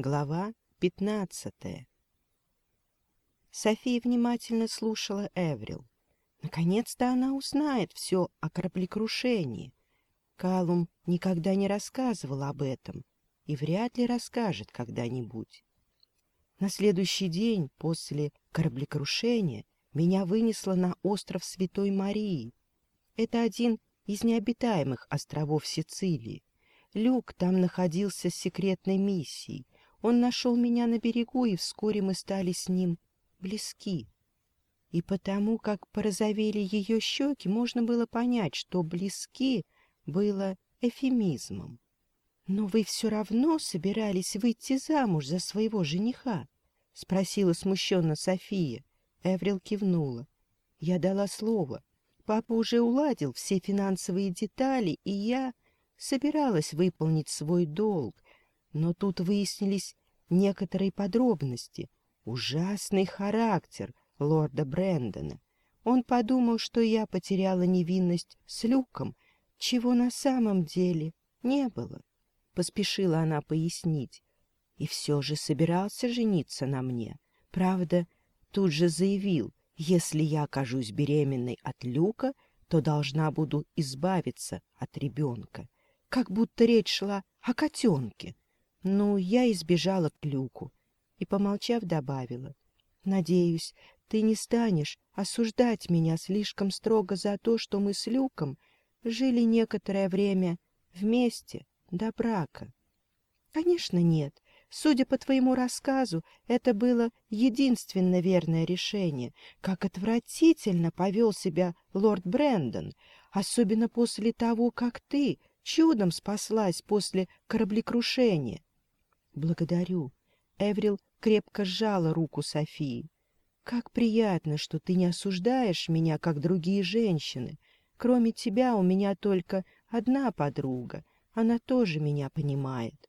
Глава 15 София внимательно слушала Эврил. Наконец-то она узнает все о кораблекрушении. Калум никогда не рассказывал об этом и вряд ли расскажет когда-нибудь. На следующий день после кораблекрушения меня вынесло на остров Святой Марии. Это один из необитаемых островов Сицилии. Люк там находился с секретной миссией. Он нашел меня на берегу, и вскоре мы стали с ним близки. И потому, как порозовели ее щеки, можно было понять, что близки было эфемизмом. «Но вы все равно собирались выйти замуж за своего жениха?» — спросила смущенно София. Эврил кивнула. «Я дала слово. Папа уже уладил все финансовые детали, и я собиралась выполнить свой долг, но тут выяснились некоторые подробности, ужасный характер лорда Брэндона. Он подумал, что я потеряла невинность с Люком, чего на самом деле не было, — поспешила она пояснить. И все же собирался жениться на мне. Правда, тут же заявил, если я окажусь беременной от Люка, то должна буду избавиться от ребенка. Как будто речь шла о котенке. Ну, я избежала сбежала к люку и, помолчав, добавила. «Надеюсь, ты не станешь осуждать меня слишком строго за то, что мы с Люком жили некоторое время вместе до брака». «Конечно, нет. Судя по твоему рассказу, это было единственно верное решение. Как отвратительно повел себя лорд Брэндон, особенно после того, как ты чудом спаслась после кораблекрушения. «Благодарю». Эврил крепко сжала руку Софии. «Как приятно, что ты не осуждаешь меня, как другие женщины. Кроме тебя у меня только одна подруга. Она тоже меня понимает».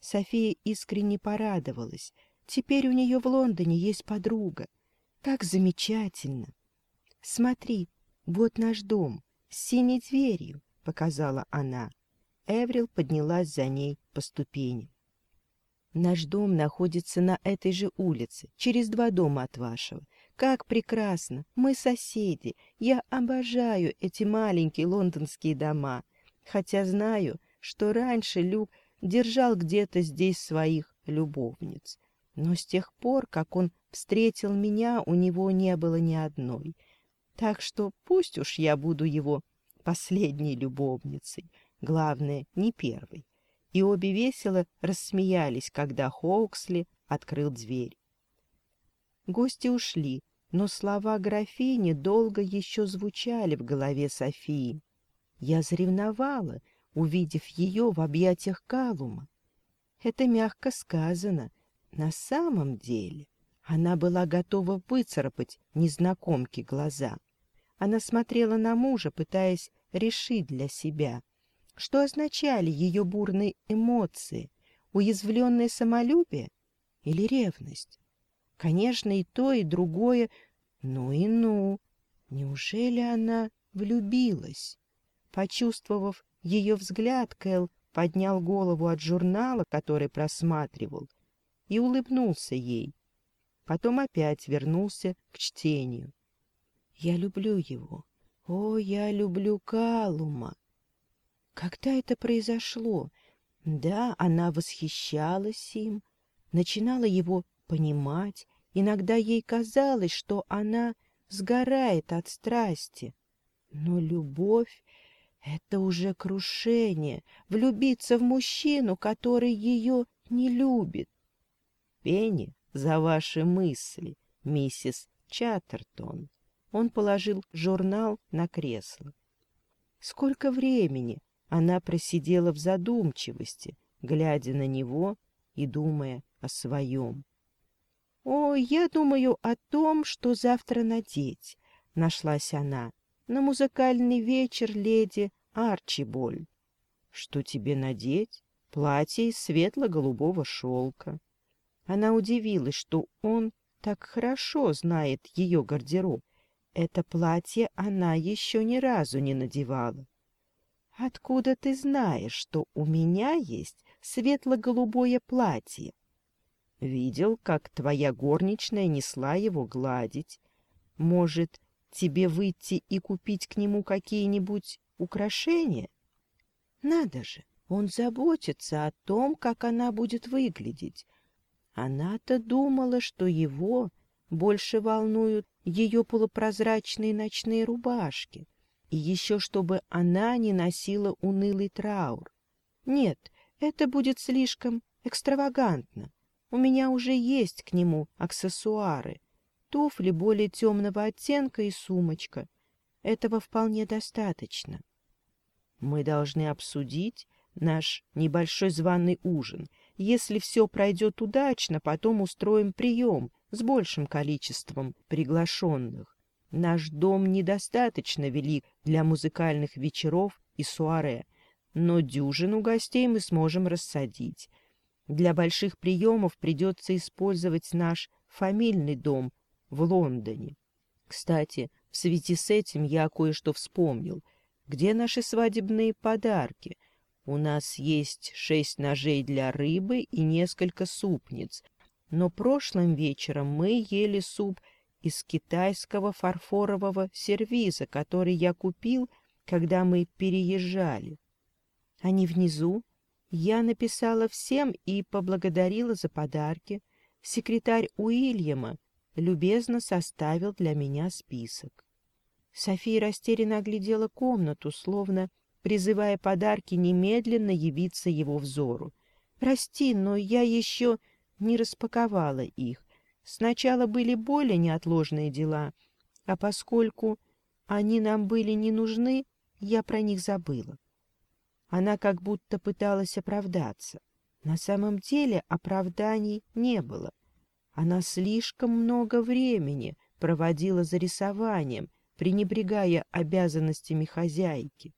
София искренне порадовалась. Теперь у нее в Лондоне есть подруга. Как замечательно! Смотри, вот наш дом, с синей дверью, — показала она. Эврил поднялась за ней по ступеням. Наш дом находится на этой же улице, через два дома от вашего. Как прекрасно! Мы соседи. Я обожаю эти маленькие лондонские дома. Хотя знаю, что раньше Люк держал где-то здесь своих любовниц. Но с тех пор, как он встретил меня, у него не было ни одной. Так что пусть уж я буду его последней любовницей. Главное, не первой и обе весело рассмеялись, когда Хоуксли открыл дверь. Гости ушли, но слова графини долго еще звучали в голове Софии. Я заревновала, увидев ее в объятиях Калума. Это мягко сказано. На самом деле она была готова выцарапать незнакомки глаза. Она смотрела на мужа, пытаясь решить для себя, что означали ее бурные эмоции? Уязвленное самолюбие или ревность? Конечно, и то, и другое. Ну и ну! Неужели она влюбилась? Почувствовав ее взгляд, Кэл поднял голову от журнала, который просматривал, и улыбнулся ей. Потом опять вернулся к чтению. «Я люблю его. О, я люблю Калума!» Когда это произошло? Да, она восхищалась им, начинала его понимать. Иногда ей казалось, что она сгорает от страсти. Но любовь — это уже крушение, влюбиться в мужчину, который ее не любит. Пенни за ваши мысли, миссис Чаттертон. Он положил журнал на кресло. Сколько времени она просидела в задумчивости, глядя на него и думая о своем. — О, я думаю о том, что завтра надеть, — нашлась она, — на музыкальный вечер леди Арчиболь. — Что тебе надеть? Платье из светло-голубого шелка. Она удивилась, что он так хорошо знает ее гардероб. Это платье она еще ни разу не надевала. Откуда ты знаешь, что у меня есть светло-голубое платье? Видел, как твоя горничная несла его гладить. Может, тебе выйти и купить к нему какие-нибудь украшения? Надо же, он заботится о том, как она будет выглядеть. Она-то думала, что его больше волнуют ее полупрозрачные ночные рубашки — и еще чтобы она не носила унылый траур. Нет, это будет слишком экстравагантно. У меня уже есть к нему аксессуары. Туфли более темного оттенка и сумочка. Этого вполне достаточно. Мы должны обсудить наш небольшой званый ужин. Если все пройдет удачно, потом устроим прием с большим количеством приглашенных. Наш дом недостаточно велик для музыкальных вечеров и суаре, но дюжину гостей мы сможем рассадить. Для больших приемов придется использовать наш фамильный дом в Лондоне. Кстати, в связи с этим я кое-что вспомнил. Где наши свадебные подарки? У нас есть шесть ножей для рыбы и несколько супниц. Но прошлым вечером мы ели суп – из китайского фарфорового сервиза, который я купил, когда мы переезжали. А Они внизу. Я написала всем и поблагодарила за подарки. Секретарь Уильяма любезно составил для меня список. София растерянно оглядела комнату, словно призывая подарки немедленно явиться его взору. «Прости, но я еще не распаковала их. Сначала были более неотложные дела, а поскольку они нам были не нужны, я про них забыла. Она как будто пыталась оправдаться. На самом деле оправданий не было. Она слишком много времени проводила за рисованием, пренебрегая обязанностями хозяйки.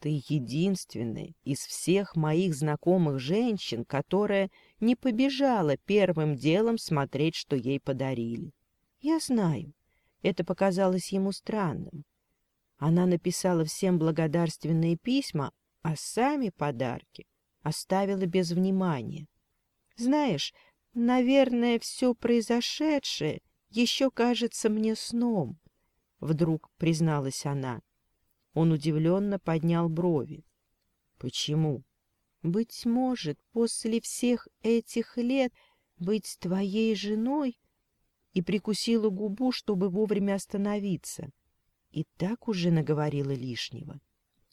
Ты единственная из всех моих знакомых женщин, которая не побежала первым делом смотреть, что ей подарили. Я знаю, это показалось ему странным. Она написала всем благодарственные письма, а сами подарки оставила без внимания. Знаешь, наверное, все произошедшее еще кажется мне сном, — вдруг призналась она. Он удивленно поднял брови. — Почему? Быть может, после всех этих лет быть твоей женой? И прикусила губу, чтобы вовремя остановиться. И так уже наговорила лишнего.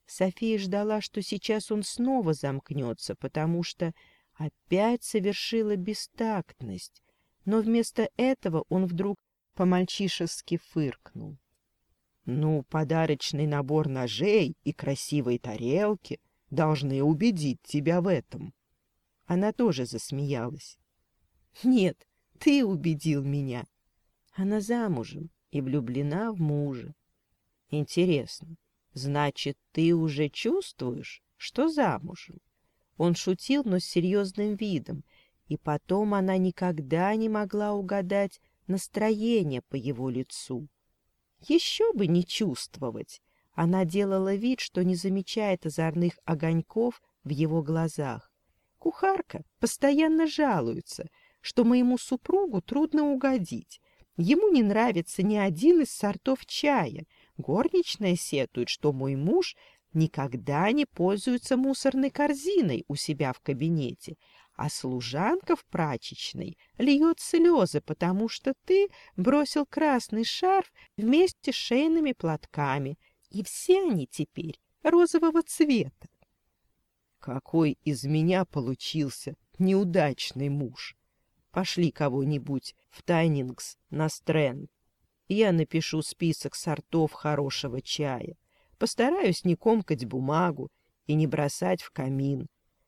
София ждала, что сейчас он снова замкнется, потому что опять совершила бестактность. Но вместо этого он вдруг по-мальчишески фыркнул. Ну, подарочный набор ножей и красивые тарелки — должны убедить тебя в этом. Она тоже засмеялась. «Нет, ты убедил меня. Она замужем и влюблена в мужа. Интересно, значит, ты уже чувствуешь, что замужем?» Он шутил, но с серьезным видом, и потом она никогда не могла угадать настроение по его лицу. Еще бы не чувствовать, она делала вид, что не замечает озорных огоньков в его глазах. Кухарка постоянно жалуется, что моему супругу трудно угодить. Ему не нравится ни один из сортов чая. Горничная сетует, что мой муж никогда не пользуется мусорной корзиной у себя в кабинете, а служанка в прачечной льет слезы, потому что ты бросил красный шарф вместе с шейными платками — и все они теперь розового цвета. Какой из меня получился неудачный муж! Пошли кого-нибудь в Тайнингс на Стрэн. Я напишу список сортов хорошего чая. Постараюсь не комкать бумагу и не бросать в камин.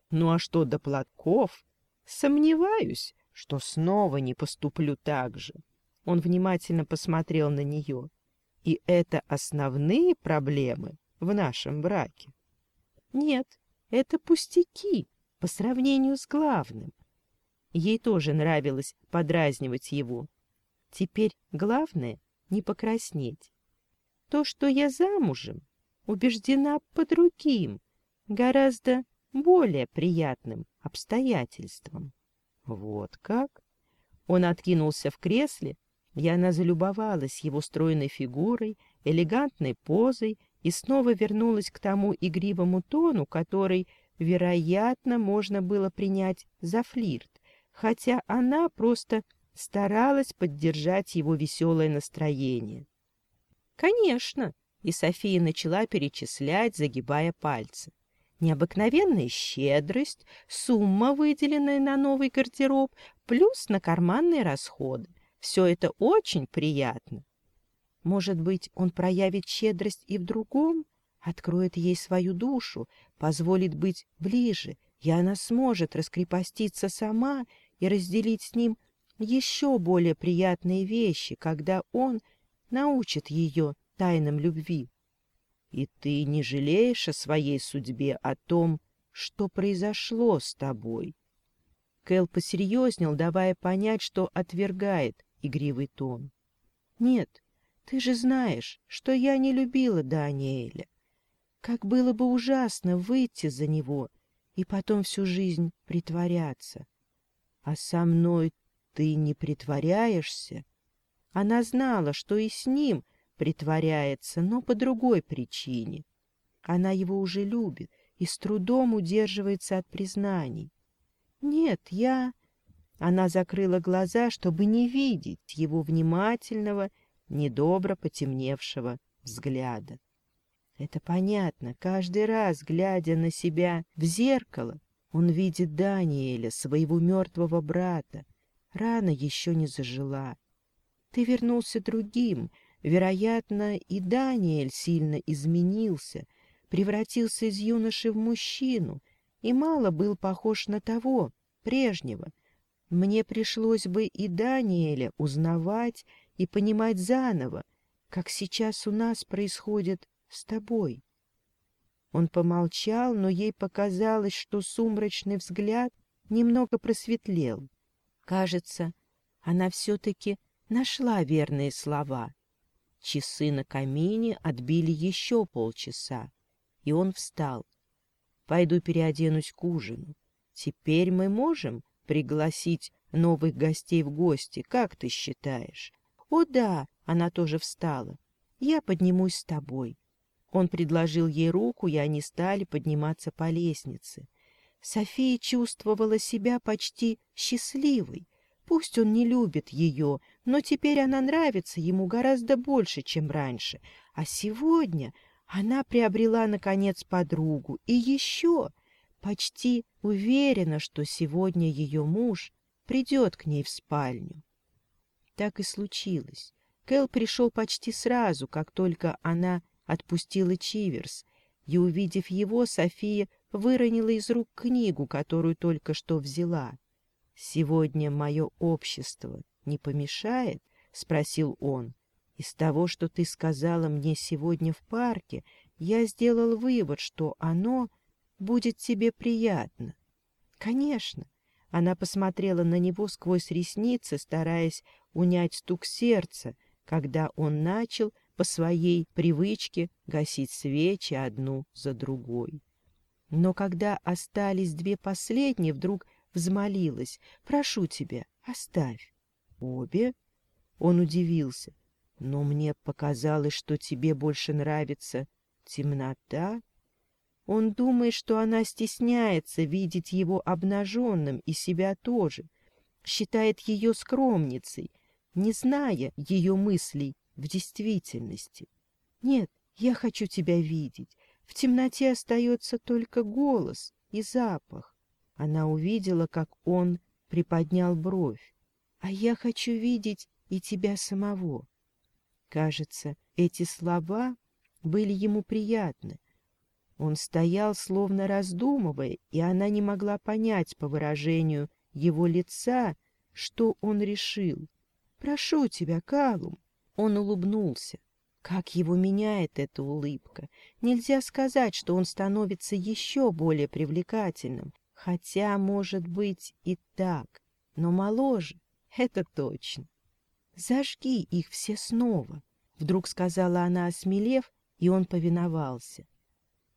Ну а что до платков? Сомневаюсь, что снова не поступлю так же. Он внимательно посмотрел на нее. И это основные проблемы в нашем браке? Нет, это пустяки по сравнению с главным. Ей тоже нравилось подразнивать его. Теперь главное — не покраснеть. То, что я замужем, убеждена по другим, гораздо более приятным обстоятельствам. Вот как? Он откинулся в кресле, и она залюбовалась его стройной фигурой, элегантной позой и снова вернулась к тому игривому тону, который, вероятно, можно было принять за флирт, хотя она просто старалась поддержать его веселое настроение. «Конечно!» — и София начала перечислять, загибая пальцы. Необыкновенная щедрость, сумма, выделенная на новый гардероб, плюс на карманные расходы — все это очень приятно. Может быть, он проявит щедрость и в другом, откроет ей свою душу, позволит быть ближе, и она сможет раскрепоститься сама и разделить с ним еще более приятные вещи, когда он научит ее тайнам любви. И ты не жалеешь о своей судьбе, о том, что произошло с тобой. Кэл посерьезнел, давая понять, что отвергает игривый тон. «Нет, ты же знаешь, что я не любила Даниэля. Как было бы ужасно выйти за него и потом всю жизнь притворяться. А со мной ты не притворяешься?» Она знала, что и с ним притворяется, но по другой причине. Она его уже любит и с трудом удерживается от признаний. «Нет, я...» Она закрыла глаза, чтобы не видеть его внимательного, недобро потемневшего взгляда. Это понятно. Каждый раз, глядя на себя в зеркало, он видит Даниэля, своего мертвого брата. Рана еще не зажила. Ты вернулся другим. Вероятно, и Даниэль сильно изменился, превратился из юноши в мужчину и мало был похож на того, прежнего — мне пришлось бы и Даниэля узнавать и понимать заново, как сейчас у нас происходит с тобой. Он помолчал, но ей показалось, что сумрачный взгляд немного просветлел. Кажется, она все-таки нашла верные слова. Часы на камине отбили еще полчаса, и он встал. «Пойду переоденусь к ужину. Теперь мы можем пригласить новых гостей в гости, как ты считаешь? — О, да! — она тоже встала. — Я поднимусь с тобой. Он предложил ей руку, и они стали подниматься по лестнице. София чувствовала себя почти счастливой. Пусть он не любит ее, но теперь она нравится ему гораздо больше, чем раньше. А сегодня она приобрела, наконец, подругу. И еще почти уверена, что сегодня ее муж придет к ней в спальню. Так и случилось. Кэл пришел почти сразу, как только она отпустила Чиверс, и, увидев его, София выронила из рук книгу, которую только что взяла. «Сегодня мое общество не помешает?» — спросил он. «Из того, что ты сказала мне сегодня в парке, я сделал вывод, что оно будет тебе приятно. Конечно. Она посмотрела на него сквозь ресницы, стараясь унять стук сердца, когда он начал по своей привычке гасить свечи одну за другой. Но когда остались две последние, вдруг взмолилась. «Прошу тебя, оставь». «Обе?» Он удивился. «Но мне показалось, что тебе больше нравится темнота он думает, что она стесняется видеть его обнаженным и себя тоже, считает ее скромницей, не зная ее мыслей в действительности. Нет, я хочу тебя видеть. В темноте остается только голос и запах. Она увидела, как он приподнял бровь. А я хочу видеть и тебя самого. Кажется, эти слова были ему приятны, он стоял, словно раздумывая, и она не могла понять по выражению его лица, что он решил. «Прошу тебя, Калум!» Он улыбнулся. Как его меняет эта улыбка! Нельзя сказать, что он становится еще более привлекательным, хотя, может быть, и так, но моложе, это точно. «Зажги их все снова!» — вдруг сказала она, осмелев, и он повиновался.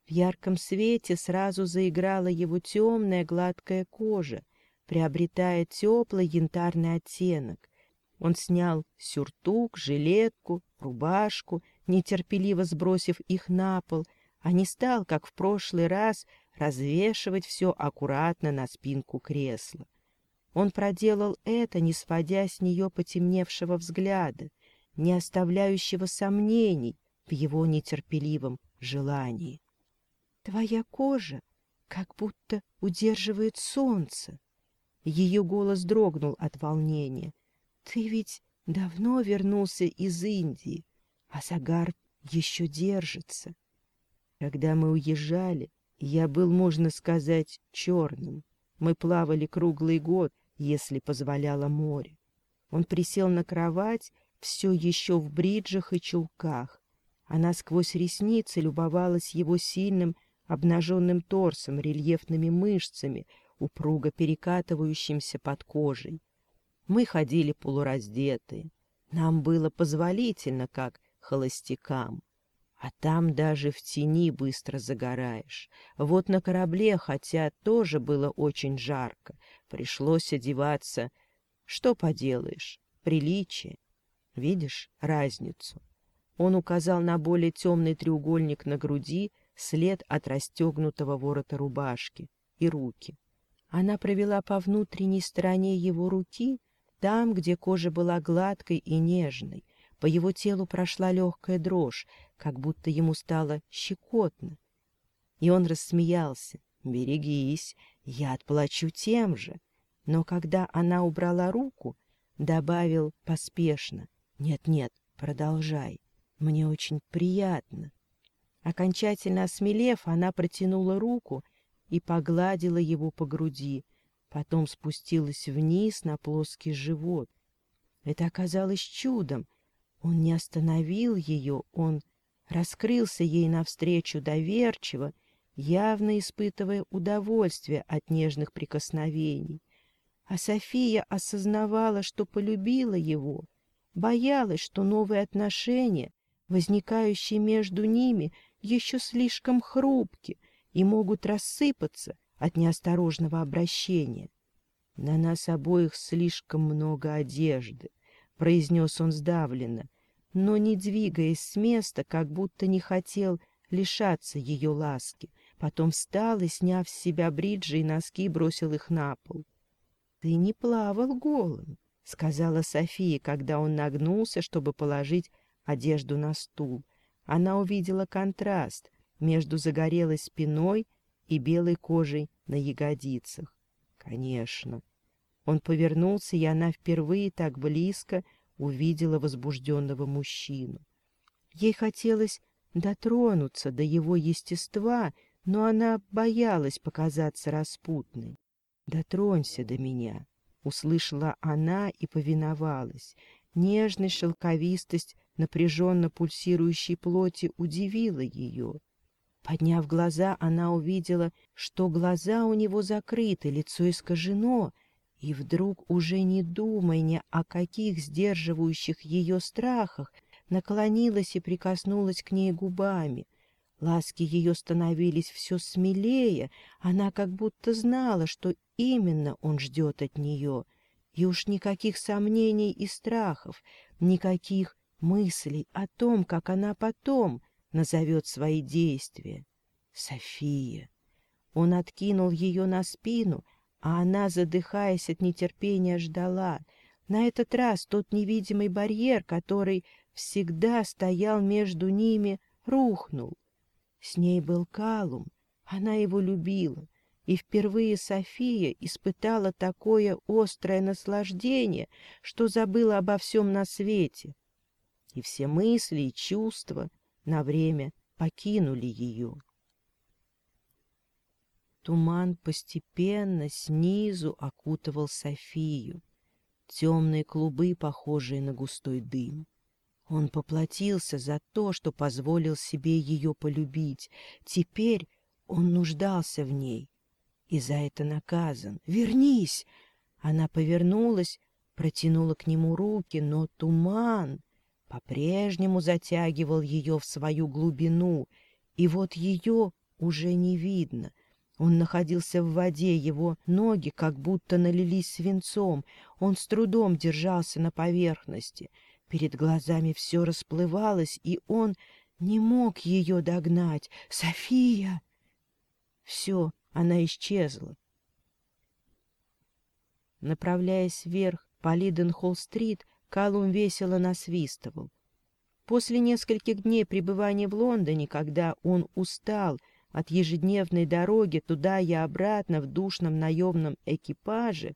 В ярком свете сразу заиграла его темная гладкая кожа, приобретая теплый янтарный оттенок. Он снял сюртук, жилетку, рубашку, нетерпеливо сбросив их на пол, а не стал, как в прошлый раз, развешивать все аккуратно на спинку кресла. Он проделал это, не сводя с нее потемневшего взгляда, не оставляющего сомнений в его нетерпеливом желании. Твоя кожа как будто удерживает солнце. Ее голос дрогнул от волнения. Ты ведь давно вернулся из Индии, а загар еще держится. Когда мы уезжали, я был, можно сказать, черным. Мы плавали круглый год, если позволяло море. Он присел на кровать, все еще в бриджах и чулках. Она сквозь ресницы любовалась его сильным, обнаженным торсом, рельефными мышцами, упруго перекатывающимся под кожей. Мы ходили полураздетые. Нам было позволительно, как холостякам. А там даже в тени быстро загораешь. Вот на корабле, хотя тоже было очень жарко, пришлось одеваться. Что поделаешь, приличие. Видишь разницу? Он указал на более темный треугольник на груди — след от расстегнутого ворота рубашки и руки. Она провела по внутренней стороне его руки, там, где кожа была гладкой и нежной. По его телу прошла легкая дрожь, как будто ему стало щекотно. И он рассмеялся. «Берегись, я отплачу тем же». Но когда она убрала руку, добавил поспешно. «Нет-нет, продолжай. Мне очень приятно». Окончательно осмелев, она протянула руку и погладила его по груди, потом спустилась вниз на плоский живот. Это оказалось чудом. Он не остановил ее, он раскрылся ей навстречу доверчиво, явно испытывая удовольствие от нежных прикосновений. А София осознавала, что полюбила его, боялась, что новые отношения возникающие между ними, еще слишком хрупки и могут рассыпаться от неосторожного обращения. «На нас обоих слишком много одежды», — произнес он сдавленно, но, не двигаясь с места, как будто не хотел лишаться ее ласки. Потом встал и, сняв с себя бриджи и носки, бросил их на пол. «Ты не плавал голым», — сказала София, когда он нагнулся, чтобы положить одежду на стул, она увидела контраст между загорелой спиной и белой кожей на ягодицах. Конечно. Он повернулся, и она впервые так близко увидела возбужденного мужчину. Ей хотелось дотронуться до его естества, но она боялась показаться распутной. «Дотронься до меня», — услышала она и повиновалась. Нежность, шелковистость напряженно пульсирующей плоти удивило ее. Подняв глаза, она увидела, что глаза у него закрыты, лицо искажено, и вдруг, уже не думая ни о каких сдерживающих ее страхах, наклонилась и прикоснулась к ней губами. Ласки ее становились все смелее, она как будто знала, что именно он ждет от нее. И уж никаких сомнений и страхов, никаких мыслей о том, как она потом назовет свои действия. София. Он откинул ее на спину, а она, задыхаясь от нетерпения, ждала. На этот раз тот невидимый барьер, который всегда стоял между ними, рухнул. С ней был Калум, она его любила, и впервые София испытала такое острое наслаждение, что забыла обо всем на свете — и все мысли и чувства на время покинули ее. Туман постепенно снизу окутывал Софию, темные клубы, похожие на густой дым. Он поплатился за то, что позволил себе ее полюбить. Теперь он нуждался в ней и за это наказан. «Вернись!» Она повернулась, протянула к нему руки, но туман по-прежнему затягивал ее в свою глубину, и вот ее уже не видно. Он находился в воде, его ноги как будто налились свинцом, он с трудом держался на поверхности. Перед глазами все расплывалось, и он не мог ее догнать. «София!» Все, она исчезла. Направляясь вверх по Лиденхолл-стрит, Калум весело насвистывал. После нескольких дней пребывания в Лондоне, когда он устал от ежедневной дороги туда и обратно в душном наемном экипаже,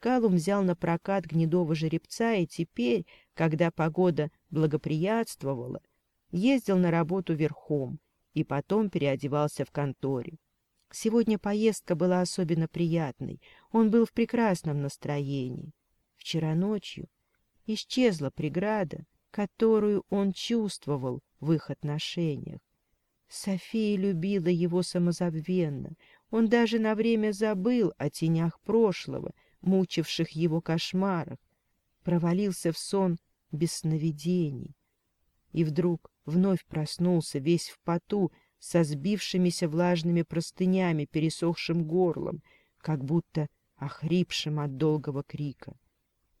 Калум взял на прокат гнедого жеребца и теперь, когда погода благоприятствовала, ездил на работу верхом и потом переодевался в конторе. Сегодня поездка была особенно приятной, он был в прекрасном настроении. Вчера ночью исчезла преграда, которую он чувствовал в их отношениях. София любила его самозабвенно. Он даже на время забыл о тенях прошлого, мучивших его кошмарах. Провалился в сон без сновидений. И вдруг вновь проснулся весь в поту, со сбившимися влажными простынями, пересохшим горлом, как будто охрипшим от долгого крика.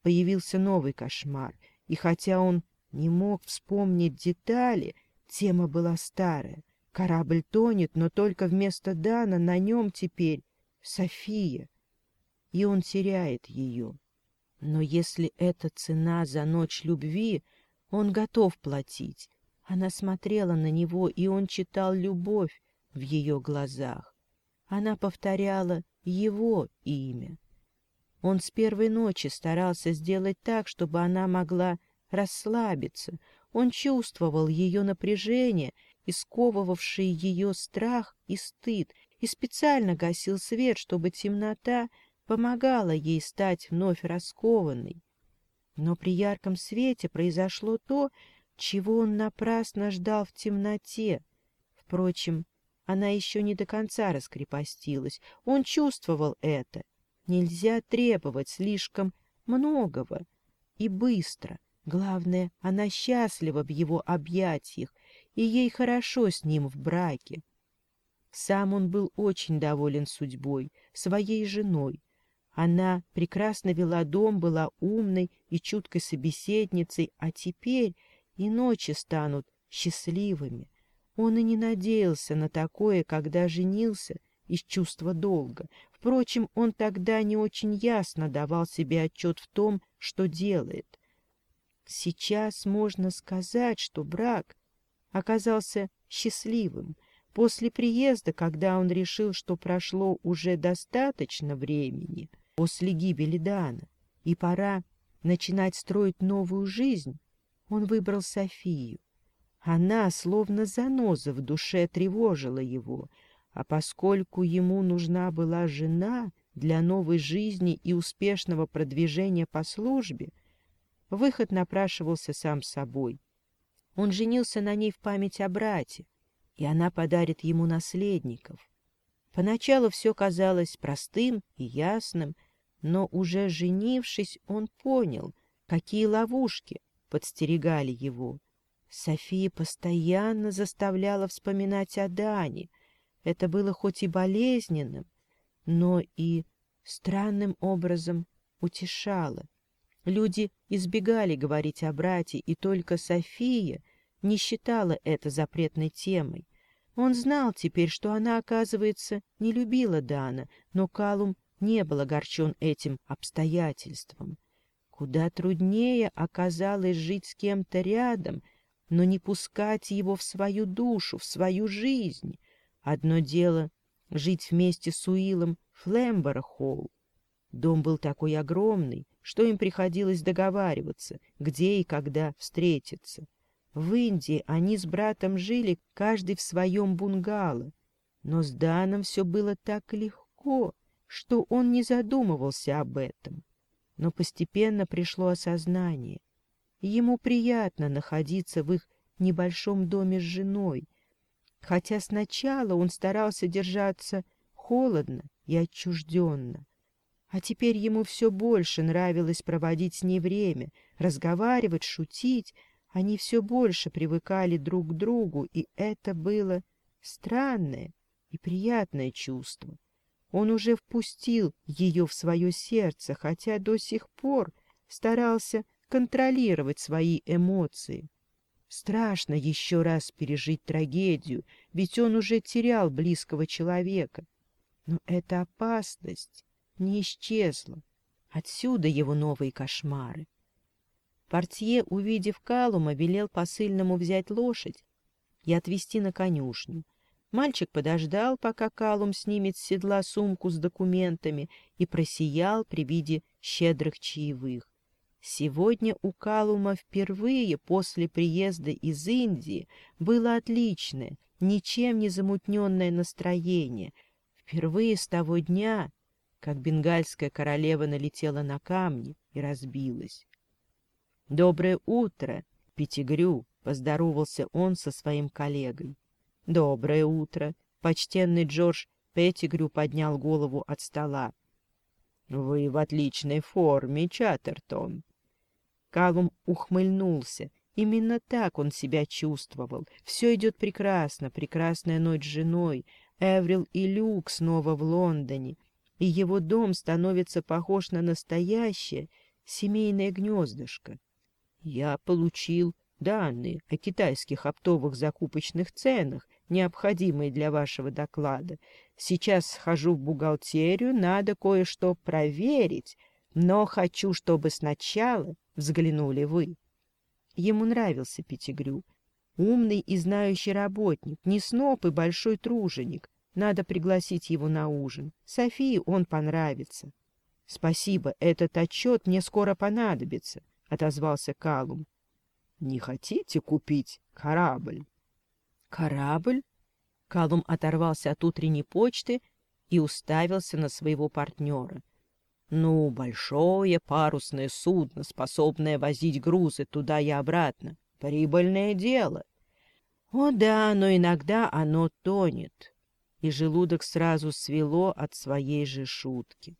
Появился новый кошмар, и хотя он не мог вспомнить детали, тема была старая. Корабль тонет, но только вместо Дана на нем теперь София, и он теряет ее. Но если это цена за ночь любви, он готов платить. Она смотрела на него, и он читал любовь в ее глазах. Она повторяла его имя. Он с первой ночи старался сделать так, чтобы она могла расслабиться. Он чувствовал ее напряжение, исковывавший ее страх и стыд, и специально гасил свет, чтобы темнота помогала ей стать вновь раскованной. Но при ярком свете произошло то, чего он напрасно ждал в темноте. Впрочем, она еще не до конца раскрепостилась. Он чувствовал это — Нельзя требовать слишком многого и быстро. Главное, она счастлива в его объятиях, и ей хорошо с ним в браке. Сам он был очень доволен судьбой, своей женой. Она прекрасно вела дом, была умной и чуткой собеседницей, а теперь и ночи станут счастливыми. Он и не надеялся на такое, когда женился из чувства долга. Впрочем, он тогда не очень ясно давал себе отчет в том, что делает. Сейчас можно сказать, что брак оказался счастливым. После приезда, когда он решил, что прошло уже достаточно времени после гибели Дана, и пора начинать строить новую жизнь, он выбрал Софию. Она, словно заноза в душе, тревожила его — а поскольку ему нужна была жена для новой жизни и успешного продвижения по службе, выход напрашивался сам собой. Он женился на ней в память о брате, и она подарит ему наследников. Поначалу все казалось простым и ясным, но уже женившись, он понял, какие ловушки подстерегали его. София постоянно заставляла вспоминать о Дане — это было хоть и болезненным, но и странным образом утешало. Люди избегали говорить о брате, и только София не считала это запретной темой. Он знал теперь, что она, оказывается, не любила Дана, но Калум не был огорчен этим обстоятельством. Куда труднее оказалось жить с кем-то рядом, но не пускать его в свою душу, в свою жизнь. Одно дело — жить вместе с Уиллом Флемборо-Холл. Дом был такой огромный, что им приходилось договариваться, где и когда встретиться. В Индии они с братом жили, каждый в своем бунгало. Но с Даном все было так легко, что он не задумывался об этом. Но постепенно пришло осознание. Ему приятно находиться в их небольшом доме с женой — хотя сначала он старался держаться холодно и отчужденно. А теперь ему все больше нравилось проводить с ней время, разговаривать, шутить. Они все больше привыкали друг к другу, и это было странное и приятное чувство. Он уже впустил ее в свое сердце, хотя до сих пор старался контролировать свои эмоции. Страшно еще раз пережить трагедию, ведь он уже терял близкого человека. Но эта опасность не исчезла. Отсюда его новые кошмары. Портье, увидев Калума, велел посыльному взять лошадь и отвезти на конюшню. Мальчик подождал, пока Калум снимет с седла сумку с документами, и просиял при виде щедрых чаевых. Сегодня у Калума впервые после приезда из Индии было отличное, ничем не замутненное настроение. Впервые с того дня, как бенгальская королева налетела на камни и разбилась. «Доброе утро, Пятигрю!» — поздоровался он со своим коллегой. «Доброе утро!» — почтенный Джордж Петтигрю поднял голову от стола. «Вы в отличной форме, Чаттертон!» Калум ухмыльнулся. Именно так он себя чувствовал. Все идет прекрасно, прекрасная ночь с женой, Эврил и Люк снова в Лондоне, и его дом становится похож на настоящее семейное гнездышко. Я получил данные о китайских оптовых закупочных ценах, необходимые для вашего доклада. Сейчас схожу в бухгалтерию, надо кое-что проверить, но хочу, чтобы сначала взглянули вы. Ему нравился Пятигрю. Умный и знающий работник, не сноп и большой труженик. Надо пригласить его на ужин. Софии он понравится. — Спасибо, этот отчет мне скоро понадобится, — отозвался Калум. — Не хотите купить корабль? — Корабль? Калум оторвался от утренней почты и уставился на своего партнера. Ну, большое парусное судно, способное возить грузы туда и обратно. Прибыльное дело. О да, но иногда оно тонет. И желудок сразу свело от своей же шутки.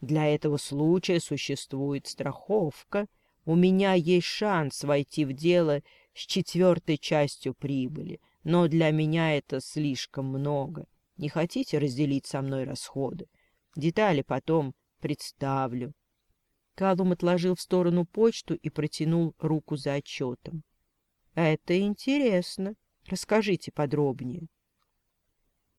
Для этого случая существует страховка. У меня есть шанс войти в дело с четвертой частью прибыли, но для меня это слишком много. Не хотите разделить со мной расходы? Детали потом представлю. Калум отложил в сторону почту и протянул руку за отчетом. — Это интересно. Расскажите подробнее.